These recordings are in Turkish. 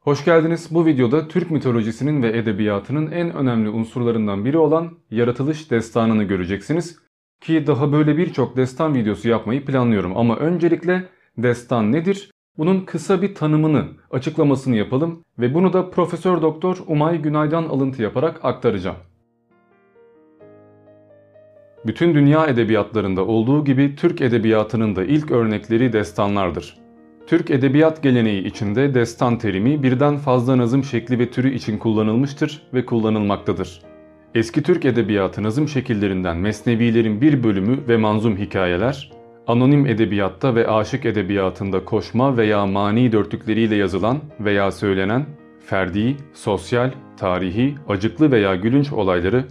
Hoş geldiniz. Bu videoda Türk mitolojisinin ve edebiyatının en önemli unsurlarından biri olan yaratılış destanını göreceksiniz. Ki daha böyle birçok destan videosu yapmayı planlıyorum ama öncelikle destan nedir? Bunun kısa bir tanımını, açıklamasını yapalım ve bunu da Profesör Doktor Umay Günay'dan alıntı yaparak aktaracağım. Bütün dünya edebiyatlarında olduğu gibi Türk edebiyatının da ilk örnekleri destanlardır. Türk edebiyat geleneği içinde destan terimi birden fazla nazım şekli ve türü için kullanılmıştır ve kullanılmaktadır. Eski Türk edebiyatı nazım şekillerinden mesnevilerin bir bölümü ve manzum hikayeler, anonim edebiyatta ve aşık edebiyatında koşma veya mani dörtlükleriyle yazılan veya söylenen, ferdi, sosyal, tarihi, acıklı veya gülünç olayları,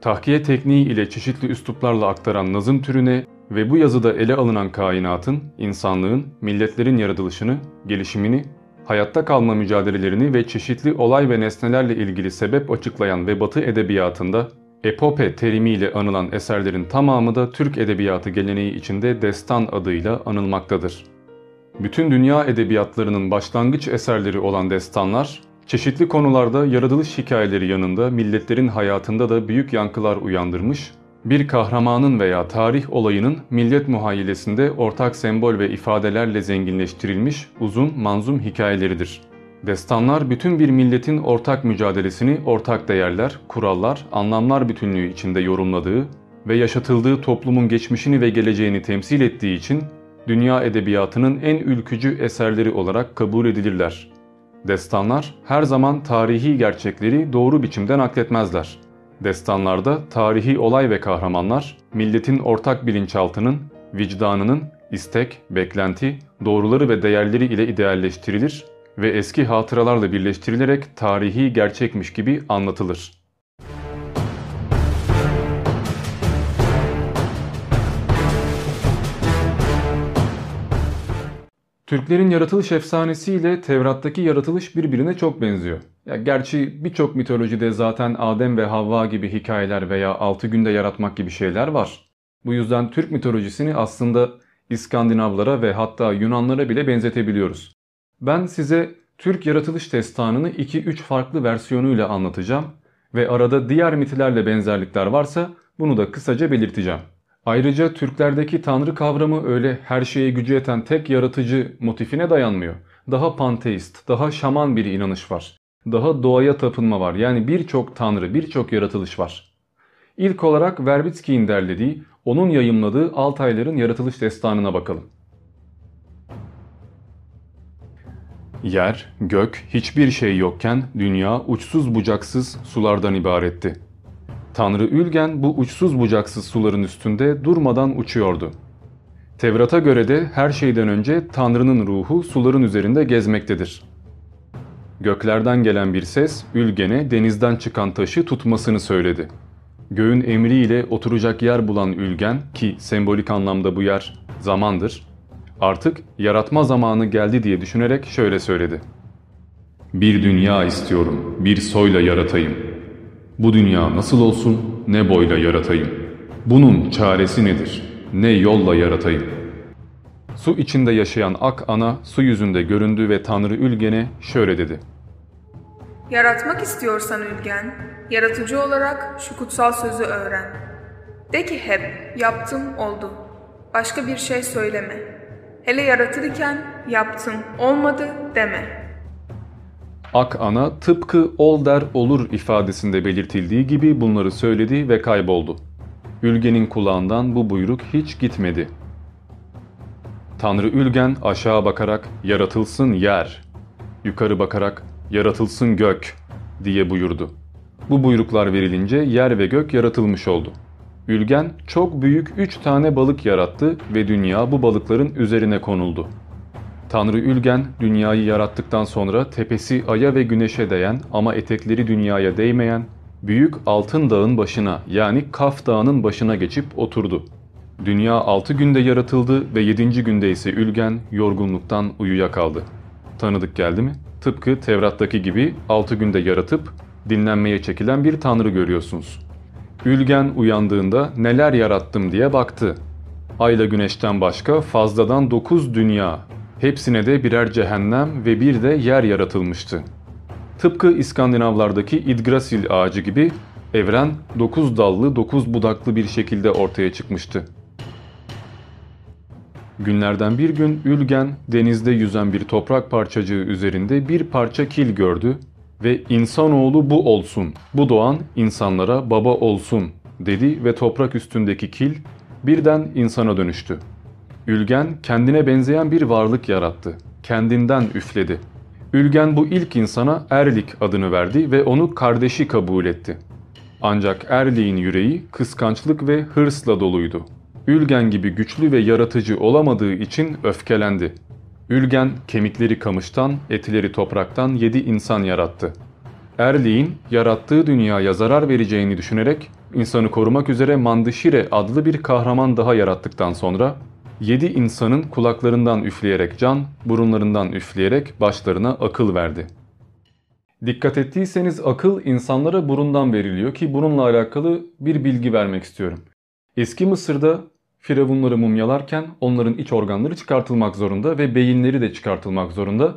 tahkiye tekniği ile çeşitli üsluplarla aktaran nazım türüne ve bu yazıda ele alınan kainatın, insanlığın, milletlerin yaratılışını, gelişimini, hayatta kalma mücadelelerini ve çeşitli olay ve nesnelerle ilgili sebep açıklayan ve Batı edebiyatında epope terimiyle anılan eserlerin tamamı da Türk edebiyatı geleneği içinde destan adıyla anılmaktadır. Bütün dünya edebiyatlarının başlangıç eserleri olan destanlar, çeşitli konularda yaratılış hikayeleri yanında milletlerin hayatında da büyük yankılar uyandırmış bir kahramanın veya tarih olayının millet muhayyilesinde ortak sembol ve ifadelerle zenginleştirilmiş uzun manzum hikayeleridir. Destanlar bütün bir milletin ortak mücadelesini ortak değerler, kurallar, anlamlar bütünlüğü içinde yorumladığı ve yaşatıldığı toplumun geçmişini ve geleceğini temsil ettiği için dünya edebiyatının en ülkücü eserleri olarak kabul edilirler. Destanlar her zaman tarihi gerçekleri doğru biçimde nakletmezler. Destanlarda tarihi olay ve kahramanlar milletin ortak bilinçaltının, vicdanının, istek, beklenti, doğruları ve değerleri ile idealleştirilir ve eski hatıralarla birleştirilerek tarihi gerçekmiş gibi anlatılır. Türklerin yaratılış efsanesiyle Tevrat'taki yaratılış birbirine çok benziyor. Ya gerçi birçok mitolojide zaten Adem ve Havva gibi hikayeler veya 6 günde yaratmak gibi şeyler var. Bu yüzden Türk mitolojisini aslında İskandinavlara ve hatta Yunanlara bile benzetebiliyoruz. Ben size Türk yaratılış destanını 2-3 farklı versiyonuyla anlatacağım ve arada diğer mitlerle benzerlikler varsa bunu da kısaca belirteceğim. Ayrıca Türklerdeki tanrı kavramı öyle her şeye gücü yeten tek yaratıcı motifine dayanmıyor. Daha panteist, daha şaman bir inanış var. Daha doğaya tapınma var. Yani birçok tanrı, birçok yaratılış var. İlk olarak Verbitski'nin derlediği, onun yayımladığı Altayların yaratılış destanına bakalım. Yer, gök, hiçbir şey yokken dünya uçsuz bucaksız sulardan ibaretti. Tanrı Ülgen bu uçsuz bucaksız suların üstünde durmadan uçuyordu. Tevrat'a göre de her şeyden önce Tanrı'nın ruhu suların üzerinde gezmektedir. Göklerden gelen bir ses Ülgen'e denizden çıkan taşı tutmasını söyledi. Göğün emriyle oturacak yer bulan Ülgen ki sembolik anlamda bu yer zamandır, artık yaratma zamanı geldi diye düşünerek şöyle söyledi. Bir dünya istiyorum, bir soyla yaratayım.'' Bu dünya nasıl olsun ne boyla yaratayım. Bunun çaresi nedir? Ne yolla yaratayım? Su içinde yaşayan ak ana su yüzünde göründü ve Tanrı Ülgen'e şöyle dedi. Yaratmak istiyorsan Ülgen, yaratıcı olarak şu kutsal sözü öğren. De ki hep, yaptım oldu. Başka bir şey söyleme. Hele yaratırken yaptım olmadı deme.'' Ak ana tıpkı ol der olur ifadesinde belirtildiği gibi bunları söyledi ve kayboldu. Ülgen'in kulağından bu buyruk hiç gitmedi. Tanrı Ülgen aşağı bakarak yaratılsın yer, yukarı bakarak yaratılsın gök diye buyurdu. Bu buyruklar verilince yer ve gök yaratılmış oldu. Ülgen çok büyük üç tane balık yarattı ve dünya bu balıkların üzerine konuldu. Tanrı Ülgen dünyayı yarattıktan sonra tepesi aya ve güneşe değen ama etekleri dünyaya değmeyen büyük altın dağın başına yani Kaf dağının başına geçip oturdu. Dünya 6 günde yaratıldı ve 7. günde ise Ülgen yorgunluktan uyuyakaldı. Tanıdık geldi mi? Tıpkı Tevrat'taki gibi 6 günde yaratıp dinlenmeye çekilen bir tanrı görüyorsunuz. Ülgen uyandığında neler yarattım diye baktı. Ayla güneşten başka fazladan 9 dünya Hepsine de birer cehennem ve bir de yer yaratılmıştı. Tıpkı İskandinavlardaki Yggdrasil ağacı gibi evren dokuz dallı dokuz budaklı bir şekilde ortaya çıkmıştı. Günlerden bir gün Ülgen denizde yüzen bir toprak parçacığı üzerinde bir parça kil gördü ve insanoğlu bu olsun, bu doğan insanlara baba olsun dedi ve toprak üstündeki kil birden insana dönüştü. Ülgen kendine benzeyen bir varlık yarattı. Kendinden üfledi. Ülgen bu ilk insana Erlik adını verdi ve onu kardeşi kabul etti. Ancak Erlik'in yüreği kıskançlık ve hırsla doluydu. Ülgen gibi güçlü ve yaratıcı olamadığı için öfkelendi. Ülgen kemikleri kamıştan, etleri topraktan yedi insan yarattı. Erlik'in yarattığı dünyaya zarar vereceğini düşünerek insanı korumak üzere Mandişire adlı bir kahraman daha yarattıktan sonra yedi insanın kulaklarından üfleyerek can, burunlarından üfleyerek başlarına akıl verdi. Dikkat ettiyseniz akıl insanlara burundan veriliyor ki bununla alakalı bir bilgi vermek istiyorum. Eski Mısır'da firavunları mumyalarken onların iç organları çıkartılmak zorunda ve beyinleri de çıkartılmak zorunda.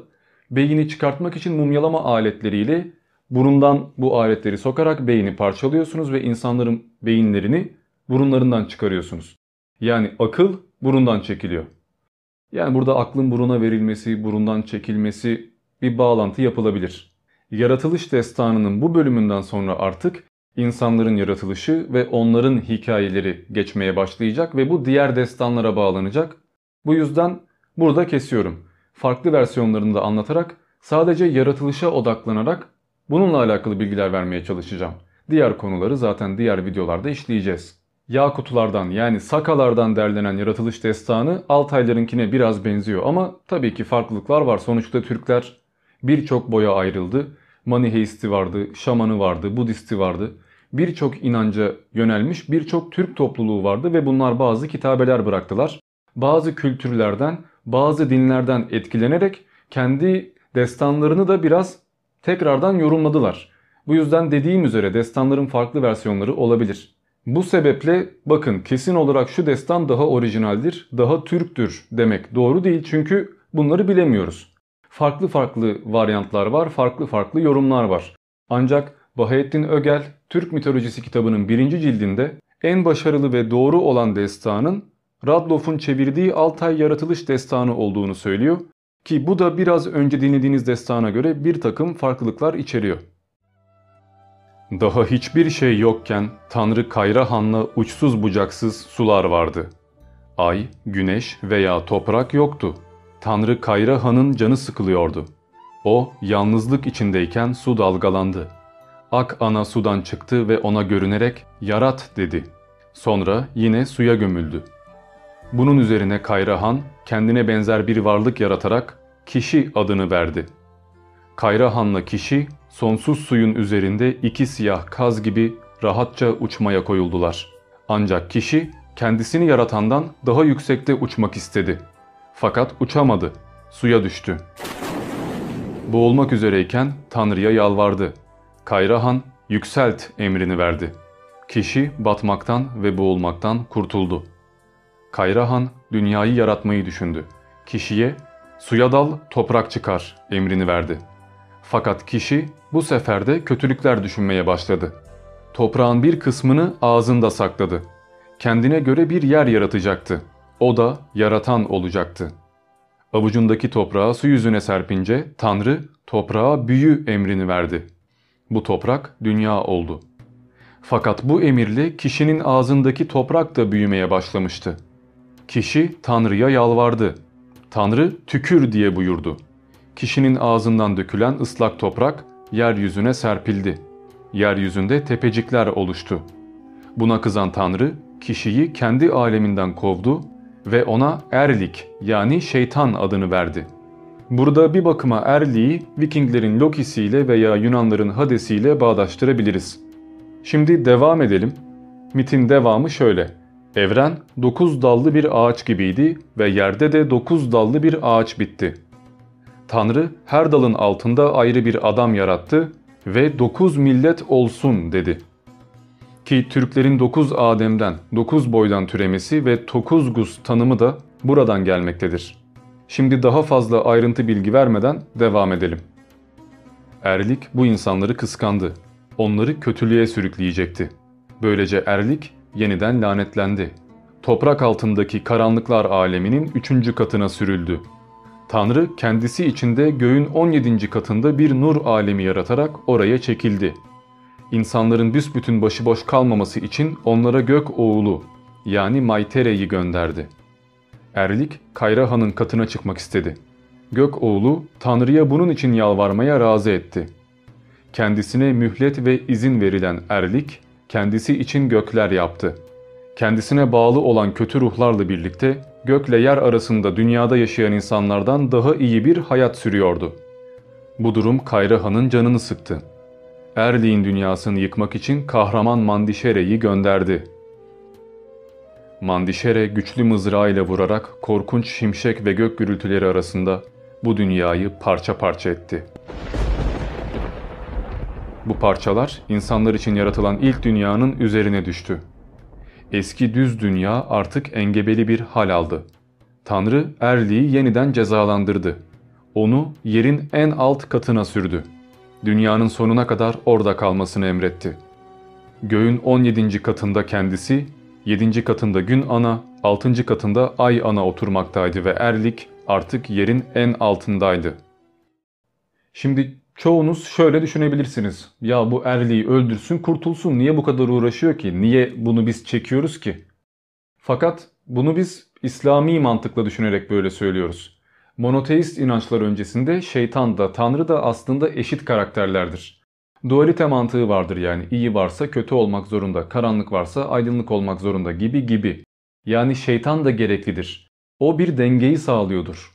Beyni çıkartmak için mumyalama aletleriyle burundan bu aletleri sokarak beyni parçalıyorsunuz ve insanların beyinlerini burunlarından çıkarıyorsunuz. Yani akıl burundan çekiliyor. Yani burada aklın buruna verilmesi, burundan çekilmesi bir bağlantı yapılabilir. Yaratılış destanının bu bölümünden sonra artık insanların yaratılışı ve onların hikayeleri geçmeye başlayacak ve bu diğer destanlara bağlanacak. Bu yüzden burada kesiyorum. Farklı versiyonlarını da anlatarak sadece yaratılışa odaklanarak bununla alakalı bilgiler vermeye çalışacağım. Diğer konuları zaten diğer videolarda işleyeceğiz. Yakutulardan yani Sakalardan derlenen yaratılış destanı Altaylarınkine biraz benziyor ama tabii ki farklılıklar var. Sonuçta Türkler birçok boya ayrıldı. Maniheisti vardı, Şamanı vardı, Budisti vardı. Birçok inanca yönelmiş birçok Türk topluluğu vardı ve bunlar bazı kitabeler bıraktılar. Bazı kültürlerden, bazı dinlerden etkilenerek kendi destanlarını da biraz tekrardan yorumladılar. Bu yüzden dediğim üzere destanların farklı versiyonları olabilir. Bu sebeple bakın kesin olarak şu destan daha orijinaldir, daha Türktür demek doğru değil çünkü bunları bilemiyoruz. Farklı farklı varyantlar var, farklı farklı yorumlar var. Ancak Bahattin Ögel Türk mitolojisi kitabının birinci cildinde en başarılı ve doğru olan destanın Radloff'un çevirdiği Altay Yaratılış Destanı olduğunu söylüyor ki bu da biraz önce dinlediğiniz destana göre bir takım farklılıklar içeriyor. Daha hiçbir şey yokken Tanrı Kayra Han'la uçsuz bucaksız sular vardı. Ay, güneş veya toprak yoktu. Tanrı Kayra Han'ın canı sıkılıyordu. O yalnızlık içindeyken su dalgalandı. Ak ana sudan çıktı ve ona görünerek yarat dedi. Sonra yine suya gömüldü. Bunun üzerine Kayrahan kendine benzer bir varlık yaratarak kişi adını verdi. Kayrahan'la kişi sonsuz suyun üzerinde iki siyah kaz gibi rahatça uçmaya koyuldular. Ancak kişi kendisini yaratandan daha yüksekte uçmak istedi. Fakat uçamadı. Suya düştü. Boğulmak üzereyken Tanrı'ya yalvardı. Kayrahan yükselt emrini verdi. Kişi batmaktan ve boğulmaktan kurtuldu. Kayrahan dünyayı yaratmayı düşündü. Kişiye suya dal toprak çıkar emrini verdi. Fakat kişi bu sefer de kötülükler düşünmeye başladı. Toprağın bir kısmını ağzında sakladı. Kendine göre bir yer yaratacaktı. O da yaratan olacaktı. Avucundaki toprağı su yüzüne serpince Tanrı toprağa büyü emrini verdi. Bu toprak dünya oldu. Fakat bu emirle kişinin ağzındaki toprak da büyümeye başlamıştı. Kişi Tanrı'ya yalvardı. Tanrı tükür diye buyurdu. Kişinin ağzından dökülen ıslak toprak yeryüzüne serpildi. Yeryüzünde tepecikler oluştu. Buna kızan Tanrı kişiyi kendi aleminden kovdu ve ona Erlik yani şeytan adını verdi. Burada bir bakıma Erlik'i Vikinglerin Loki'siyle veya Yunanların Hades'iyle bağdaştırabiliriz. Şimdi devam edelim. Mitin devamı şöyle. Evren dokuz dallı bir ağaç gibiydi ve yerde de dokuz dallı bir ağaç bitti. Tanrı her dalın altında ayrı bir adam yarattı ve dokuz millet olsun dedi. Ki Türklerin dokuz Adem'den, dokuz boydan türemesi ve tokuzgus tanımı da buradan gelmektedir. Şimdi daha fazla ayrıntı bilgi vermeden devam edelim. Erlik bu insanları kıskandı. Onları kötülüğe sürükleyecekti. Böylece Erlik yeniden lanetlendi. Toprak altındaki karanlıklar aleminin üçüncü katına sürüldü. Tanrı kendisi içinde göğün 17. katında bir nur alemi yaratarak oraya çekildi. İnsanların büsbütün başıboş kalmaması için onlara gök oğulu yani Maytere'yi gönderdi. Erlik Kayra Han'ın katına çıkmak istedi. Gök oğlu Tanrı'ya bunun için yalvarmaya razı etti. Kendisine mühlet ve izin verilen Erlik kendisi için gökler yaptı. Kendisine bağlı olan kötü ruhlarla birlikte gökle yer arasında dünyada yaşayan insanlardan daha iyi bir hayat sürüyordu. Bu durum Kayra Han'ın canını sıktı. Erlik'in dünyasını yıkmak için kahraman Mandişere'yi gönderdi. Mandişere güçlü mızrağıyla vurarak korkunç şimşek ve gök gürültüleri arasında bu dünyayı parça parça etti. Bu parçalar insanlar için yaratılan ilk dünyanın üzerine düştü. Eski düz dünya artık engebeli bir hal aldı. Tanrı Erli'yi yeniden cezalandırdı. Onu yerin en alt katına sürdü. Dünyanın sonuna kadar orada kalmasını emretti. Göğün 17. katında kendisi, 7. katında gün ana, 6. katında ay ana oturmaktaydı ve Erlik artık yerin en altındaydı. Şimdi çoğunuz şöyle düşünebilirsiniz. Ya bu Erli'yi öldürsün kurtulsun niye bu kadar uğraşıyor ki? Niye bunu biz çekiyoruz ki? Fakat bunu biz İslami mantıkla düşünerek böyle söylüyoruz. Monoteist inançlar öncesinde şeytan da tanrı da aslında eşit karakterlerdir. Dualite mantığı vardır yani iyi varsa kötü olmak zorunda, karanlık varsa aydınlık olmak zorunda gibi gibi. Yani şeytan da gereklidir. O bir dengeyi sağlıyordur.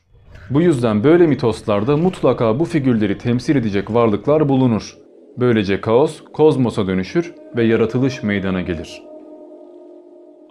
Bu yüzden böyle mitoslarda mutlaka bu figürleri temsil edecek varlıklar bulunur. Böylece kaos kozmosa dönüşür ve yaratılış meydana gelir.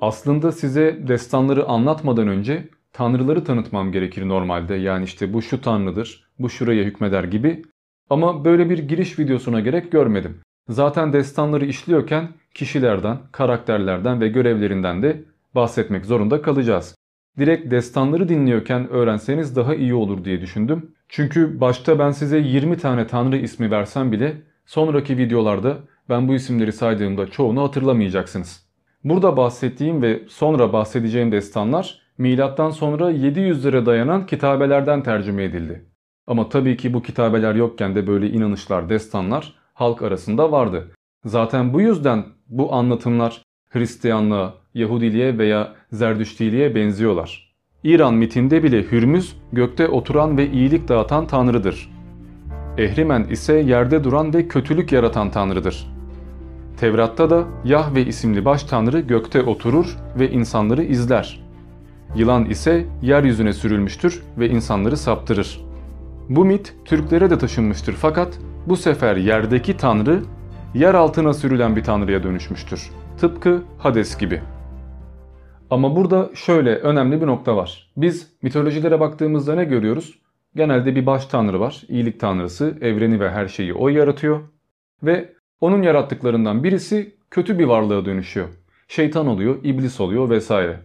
Aslında size destanları anlatmadan önce tanrıları tanıtmam gerekir normalde. Yani işte bu şu tanrıdır, bu şuraya hükmeder gibi. Ama böyle bir giriş videosuna gerek görmedim. Zaten destanları işliyorken kişilerden, karakterlerden ve görevlerinden de bahsetmek zorunda kalacağız. Direkt destanları dinliyorken öğrenseniz daha iyi olur diye düşündüm. Çünkü başta ben size 20 tane tanrı ismi versem bile sonraki videolarda ben bu isimleri saydığımda çoğunu hatırlamayacaksınız. Burada bahsettiğim ve sonra bahsedeceğim destanlar milattan sonra 700'lere dayanan kitabelerden tercüme edildi. Ama tabii ki bu kitabeler yokken de böyle inanışlar, destanlar halk arasında vardı. Zaten bu yüzden bu anlatımlar Hristiyanlığa, Yahudiliğe veya Zerdüştiliğe benziyorlar. İran mitinde bile Hürmüz gökte oturan ve iyilik dağıtan tanrıdır. Ehrimen ise yerde duran ve kötülük yaratan tanrıdır. Tevrat'ta da Yahve isimli baş tanrı gökte oturur ve insanları izler. Yılan ise yeryüzüne sürülmüştür ve insanları saptırır. Bu mit Türklere de taşınmıştır fakat bu sefer yerdeki tanrı yer altına sürülen bir tanrıya dönüşmüştür. Tıpkı Hades gibi. Ama burada şöyle önemli bir nokta var. Biz mitolojilere baktığımızda ne görüyoruz? Genelde bir baş tanrı var. İyilik tanrısı, evreni ve her şeyi o yaratıyor. Ve onun yarattıklarından birisi kötü bir varlığa dönüşüyor. Şeytan oluyor, iblis oluyor vesaire.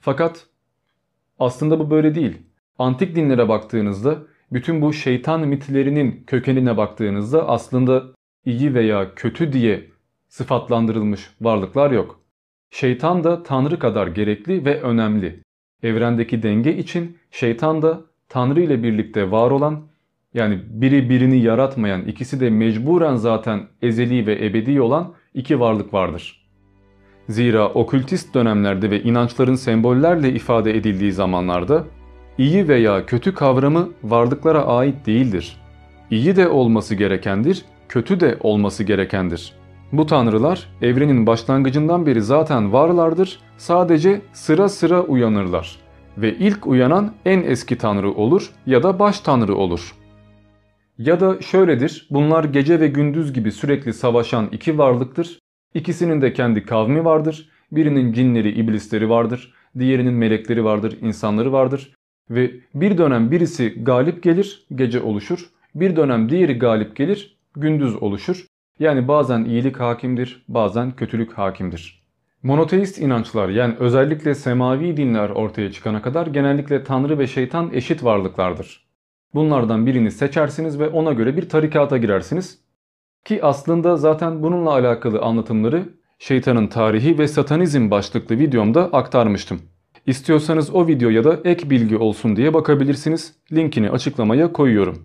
Fakat aslında bu böyle değil. Antik dinlere baktığınızda bütün bu şeytan mitlerinin kökenine baktığınızda aslında iyi veya kötü diye sıfatlandırılmış varlıklar yok. Şeytan da Tanrı kadar gerekli ve önemli. Evrendeki denge için şeytan da Tanrı ile birlikte var olan yani biri birini yaratmayan ikisi de mecburen zaten ezeli ve ebedi olan iki varlık vardır. Zira okültist dönemlerde ve inançların sembollerle ifade edildiği zamanlarda iyi veya kötü kavramı varlıklara ait değildir. İyi de olması gerekendir, kötü de olması gerekendir. Bu tanrılar evrenin başlangıcından beri zaten varlardır, sadece sıra sıra uyanırlar. Ve ilk uyanan en eski tanrı olur ya da baş tanrı olur. Ya da şöyledir, bunlar gece ve gündüz gibi sürekli savaşan iki varlıktır. İkisinin de kendi kavmi vardır. Birinin cinleri, iblisleri vardır. Diğerinin melekleri vardır, insanları vardır. Ve bir dönem birisi galip gelir, gece oluşur. Bir dönem diğeri galip gelir, gündüz oluşur. Yani bazen iyilik hakimdir, bazen kötülük hakimdir. Monoteist inançlar yani özellikle semavi dinler ortaya çıkana kadar genellikle tanrı ve şeytan eşit varlıklardır. Bunlardan birini seçersiniz ve ona göre bir tarikata girersiniz. Ki aslında zaten bununla alakalı anlatımları Şeytanın Tarihi ve Satanizm başlıklı videomda aktarmıştım. İstiyorsanız o videoya da ek bilgi olsun diye bakabilirsiniz. Linkini açıklamaya koyuyorum.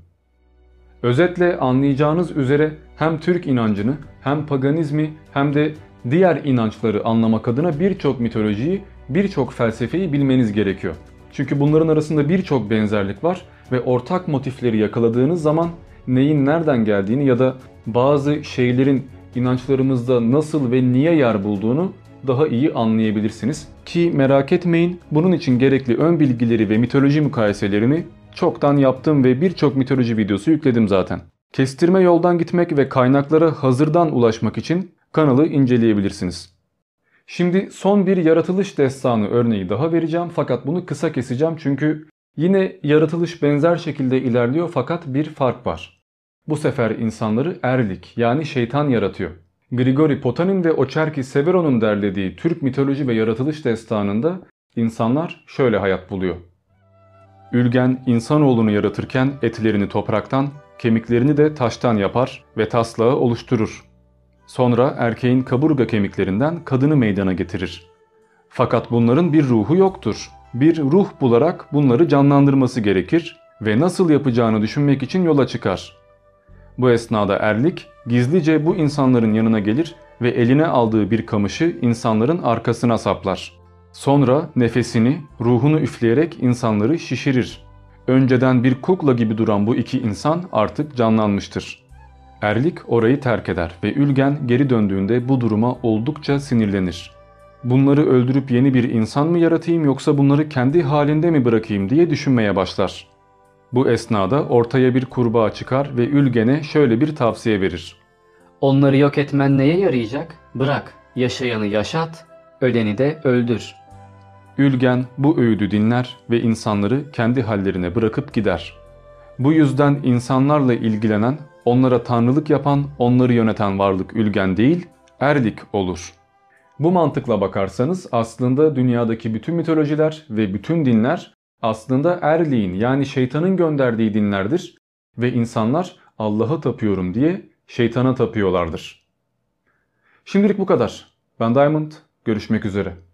Özetle anlayacağınız üzere hem Türk inancını hem paganizmi hem de diğer inançları anlamak adına birçok mitolojiyi, birçok felsefeyi bilmeniz gerekiyor. Çünkü bunların arasında birçok benzerlik var ve ortak motifleri yakaladığınız zaman neyin nereden geldiğini ya da bazı şeylerin inançlarımızda nasıl ve niye yer bulduğunu daha iyi anlayabilirsiniz. Ki merak etmeyin bunun için gerekli ön bilgileri ve mitoloji mukayeselerini çoktan yaptım ve birçok mitoloji videosu yükledim zaten. Kestirme yoldan gitmek ve kaynaklara hazırdan ulaşmak için kanalı inceleyebilirsiniz. Şimdi son bir yaratılış destanı örneği daha vereceğim fakat bunu kısa keseceğim çünkü yine yaratılış benzer şekilde ilerliyor fakat bir fark var. Bu sefer insanları erlik yani şeytan yaratıyor. Grigori Potanin ve Oçerki Severo'nun derlediği Türk mitoloji ve yaratılış destanında insanlar şöyle hayat buluyor. Ülgen insanoğlunu yaratırken etlerini topraktan, kemiklerini de taştan yapar ve taslağı oluşturur. Sonra erkeğin kaburga kemiklerinden kadını meydana getirir. Fakat bunların bir ruhu yoktur. Bir ruh bularak bunları canlandırması gerekir ve nasıl yapacağını düşünmek için yola çıkar. Bu esnada erlik gizlice bu insanların yanına gelir ve eline aldığı bir kamışı insanların arkasına saplar. Sonra nefesini, ruhunu üfleyerek insanları şişirir. Önceden bir kukla gibi duran bu iki insan artık canlanmıştır. Erlik orayı terk eder ve Ülgen geri döndüğünde bu duruma oldukça sinirlenir. Bunları öldürüp yeni bir insan mı yaratayım yoksa bunları kendi halinde mi bırakayım diye düşünmeye başlar. Bu esnada ortaya bir kurbağa çıkar ve Ülgen'e şöyle bir tavsiye verir. Onları yok etmen neye yarayacak? Bırak, yaşayanı yaşat, öleni de öldür. Ülgen bu öğüdü dinler ve insanları kendi hallerine bırakıp gider. Bu yüzden insanlarla ilgilenen, onlara tanrılık yapan, onları yöneten varlık Ülgen değil, Erlik olur. Bu mantıkla bakarsanız aslında dünyadaki bütün mitolojiler ve bütün dinler aslında Erlik'in yani şeytanın gönderdiği dinlerdir ve insanlar Allah'a tapıyorum diye şeytana tapıyorlardır. Şimdilik bu kadar. Ben Diamond, görüşmek üzere.